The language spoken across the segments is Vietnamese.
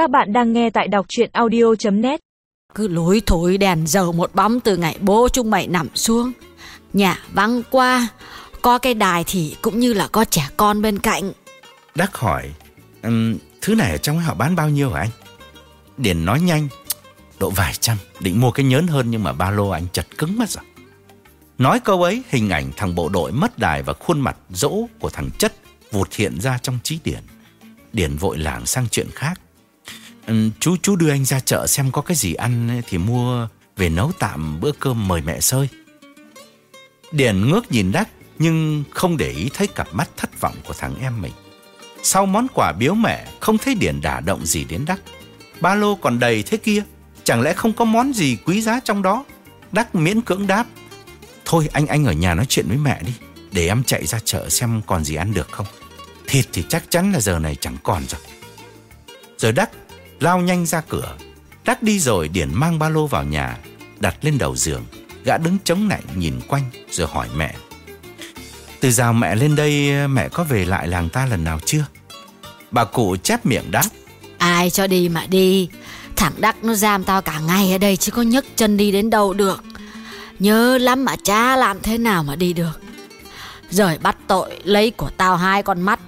Các bạn đang nghe tại đọc chuyện audio.net Cứ lối thổi đèn dầu một bóng từ ngày bố chúng mày nằm xuống. Nhà vắng qua Có cái đài thì cũng như là có trẻ con bên cạnh. Đắc hỏi um, Thứ này ở trong họ bán bao nhiêu hả anh? Điền nói nhanh Độ vài trăm Định mua cái nhớn hơn nhưng mà ba lô anh chật cứng mất rồi. Nói câu ấy Hình ảnh thằng bộ đội mất đài Và khuôn mặt dỗ của thằng chất Vụt hiện ra trong trí Điền Điền vội lảng sang chuyện khác Chú chú đưa anh ra chợ xem có cái gì ăn Thì mua về nấu tạm bữa cơm mời mẹ sơi. Điền ngước nhìn Đắc, Nhưng không để ý thấy cặp mắt thất vọng của thằng em mình. Sau món quà biếu mẹ, Không thấy Điền đả động gì đến Đắc. Ba lô còn đầy thế kia, Chẳng lẽ không có món gì quý giá trong đó? Đắc miễn cưỡng đáp, Thôi anh anh ở nhà nói chuyện với mẹ đi, Để em chạy ra chợ xem còn gì ăn được không? Thịt thì chắc chắn là giờ này chẳng còn rồi. Rồi Đắc lao nhanh ra cửa. Đắc đi rồi Điển mang ba lô vào nhà, Đặt lên đầu giường. Gã đứng chống nạnh nhìn quanh Rồi hỏi mẹ. Từ giờ mẹ lên đây, Mẹ có về lại làng ta lần nào chưa? Bà cụ chép miệng đáp. Ai cho đi mà đi. Thằng Đắc nó giam tao cả ngày ở đây Chứ có nhấc chân đi đến đâu được. Nhớ lắm mà cha làm thế nào mà đi được. Rồi bắt tội lấy của tao hai con mắt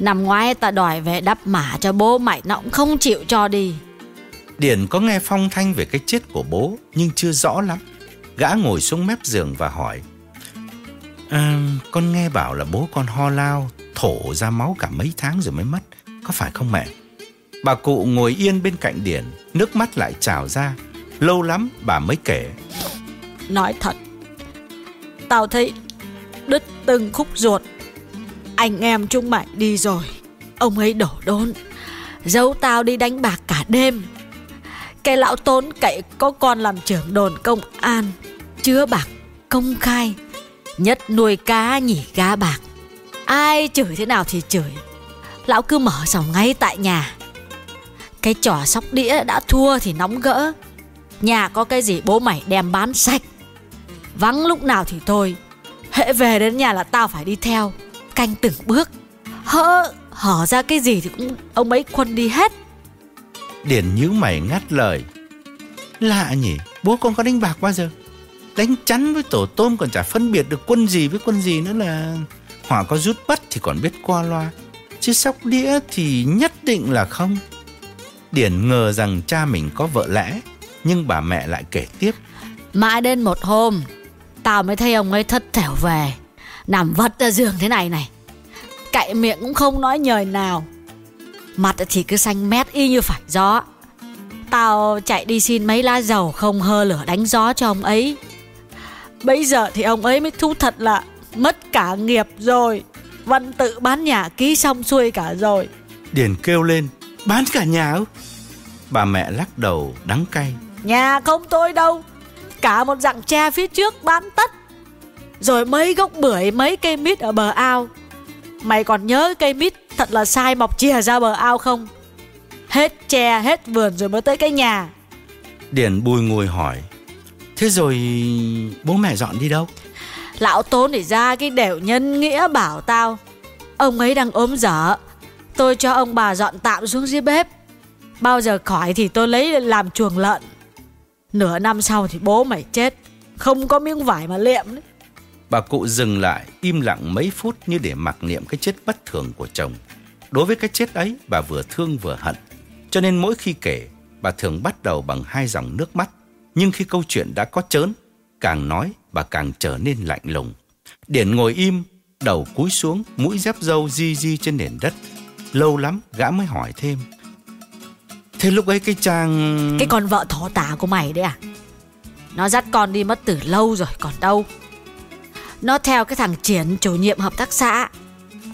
Năm ngoái ta đòi về đắp mả cho bố mày Nó cũng không chịu cho đi. Điển có nghe phong thanh về cái chết của bố Nhưng chưa rõ lắm. Gã ngồi xuống mép giường và hỏi à, Con nghe bảo là bố con ho lao Thổ ra máu cả mấy tháng rồi mới mất Có phải không mẹ? Bà cụ ngồi yên bên cạnh Điển Nước mắt lại trào ra. Lâu lắm bà mới kể Nói thật Tao thấy đứt từng khúc ruột anh em chúng mày đi rồi. Ông ấy đổ đốn. Giấu tao đi đánh bạc cả đêm. Cái lão tốn cậy có con làm trưởng đồn công an. Chứa bạc công khai. Nhất nuôi cá, nhỉ cá bạc. Ai chửi thế nào thì chửi. Lão cứ mở sòng ngay tại nhà. Cái trò sóc đĩa đã thua thì nóng gỡ. Nhà có cái gì bố mày đem bán sạch. Vắng lúc nào thì thôi. Hệ về đến nhà là tao phải đi theo. Canh từng bước. Hỡ hở ra cái gì thì cũng ông ấy khuân đi hết. Điển nhíu mày ngắt lời. Lạ nhỉ Bố con có đánh bạc bao giờ? Đánh chắn với tổ tôm còn chả phân biệt được quân gì với quân gì nữa là Hỏa có rút bắt thì còn biết qua loa Chứ sóc đĩa thì nhất định là không. Điển ngờ rằng cha mình có vợ lẽ Nhưng bà mẹ lại kể tiếp. Mãi đến một hôm Tao mới thấy ông ấy thất thểu về Nằm vật ra giường thế này này. Cậy miệng cũng không nói nhời nào. Mặt thì cứ xanh mét y như phải gió. Tao chạy đi xin mấy lá dầu không hơ lửa đánh gió cho ông ấy. Bây giờ thì ông ấy mới thu thật là Mất cả nghiệp rồi. Văn tự bán nhà ký xong xuôi cả rồi. Điển kêu lên Bán cả nhà ư? Bà mẹ lắc đầu đắng cay. Nhà không tôi đâu. Cả một dặng tre phía trước bán tất Rồi mấy gốc bưởi mấy cây mít ở bờ ao. Mày còn nhớ cây mít thật là sai mọc chìa ra bờ ao không? Hết tre hết vườn rồi mới tới cái nhà. Điển bùi ngồi hỏi Thế rồi bố mẹ dọn đi đâu? Lão Tốn để ra cái đều nhân nghĩa bảo tao Ông ấy đang ốm dở Tôi cho ông bà dọn tạm xuống dưới bếp. Bao giờ khỏi thì tôi lấy làm chuồng lợn. Nửa năm sau thì bố mày chết Không có miếng vải mà liệm đấy Bà cụ dừng lại im lặng mấy phút như để mặc niệm cái chết bất thường của chồng. Đối với cái chết ấy, bà vừa thương vừa hận. Cho nên mỗi khi kể, bà thường bắt đầu bằng hai dòng nước mắt. Nhưng khi câu chuyện đã có chớn, càng nói bà càng trở nên lạnh lùng. Điển ngồi im, đầu cúi xuống, mũi dép dâu di di trên nền đất. Lâu lắm gã mới hỏi thêm. Thế lúc ấy cái chàng... Cái con vợ thỏ tả của mày đấy à Nó dắt con đi mất từ lâu rồi còn đâu nó theo cái thằng Triển, chủ nhiệm hợp tác xã.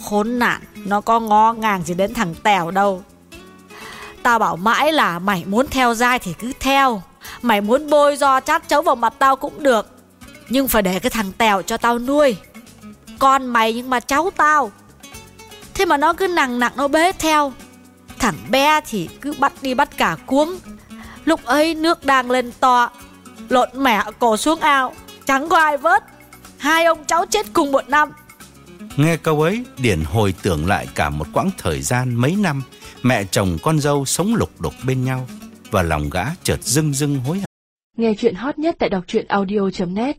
Khốn nạn, Nó có ngó ngàng gì đến thằng Tèo đâu. Tao bảo mãi là mày muốn theo dai thì cứ theo. Mày muốn bôi do chát chấu vào mặt tao cũng được. Nhưng phải để cái thằng Tèo cho tao nuôi. Con mày nhưng mà cháu tao. Thế mà nó cứ nặng nặng nó bế theo. Thằng bé thì cứ bắt đi bắt cả cuống. Lúc ấy nước đang lên to, Lộn mẹ cổ xuống ao. Chẳng có ai vớt. Hai ông cháu chết cùng một năm Nghe câu ấy, Điển hồi tưởng lại cả một quãng thời gian mấy năm Mẹ chồng con dâu sống lục đục bên nhau và lòng gã chợt dưng dưng hối hận. Nghe chuyện hot nhất tại đọc truyện audio.net